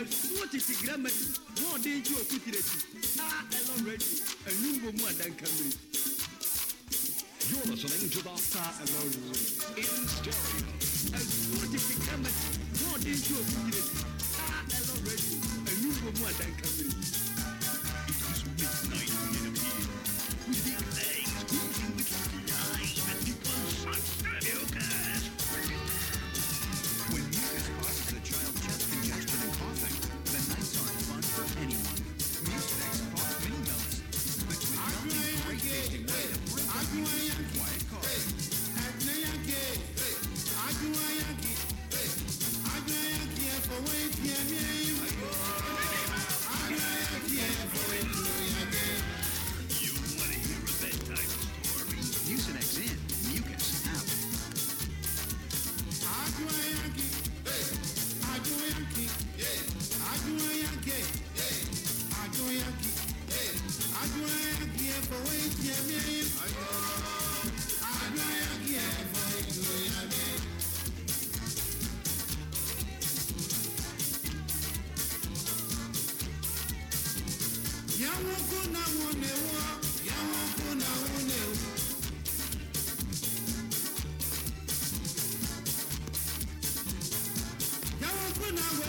ɛfuo tete gramati na ɔde nkyi okutire ti a ɛlɔ redi ɛnum bɔ mu adanka mmiri You're listening to the ɛlɔ redi In Stereo. ɛfuo tete gramati na ɔde nkyi okutire ti a ɛlɔ redi ɛnum bɔ mu adanka yàwọn kú náà wọn lè wọ yàwọn kú náà wọn lè wọ. It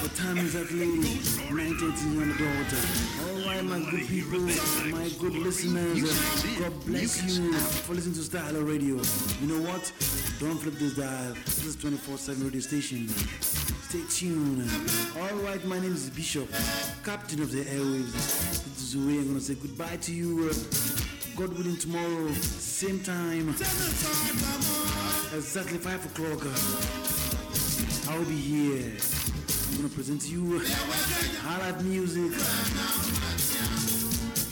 What time is that, lady? 9.30 on the dot. All right, my good people, my good listeners, God bless you for listening to Style Radio. You know what? Don't flip this dial. This is 24-7 radio station. Stay tuned. All right, my name is Bishop, captain of the airwaves. This is the way I'm going to say goodbye to you. God willing, tomorrow, same time, exactly 5 o'clock. I'll be here. I'm gonna present to you highlight music,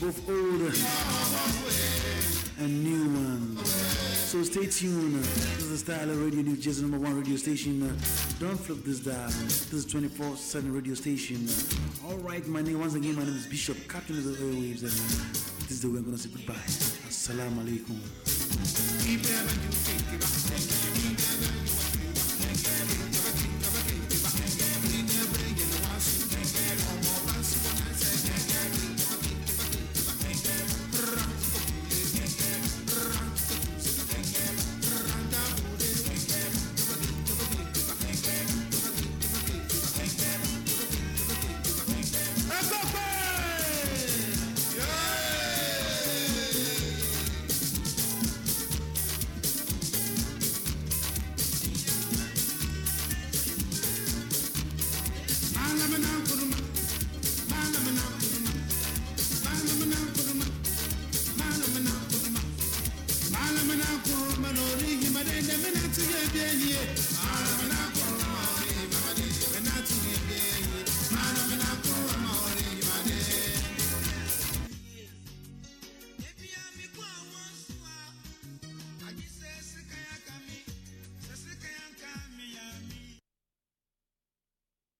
both old and new ones. So stay tuned. This is the Style of Radio New Jersey number one radio station. Don't flip this down. This is 24/7 radio station. All right, my name once again. My name is Bishop, captain of the airwaves, and this is the way I'm gonna say goodbye. Assalamu alaikum. Malamana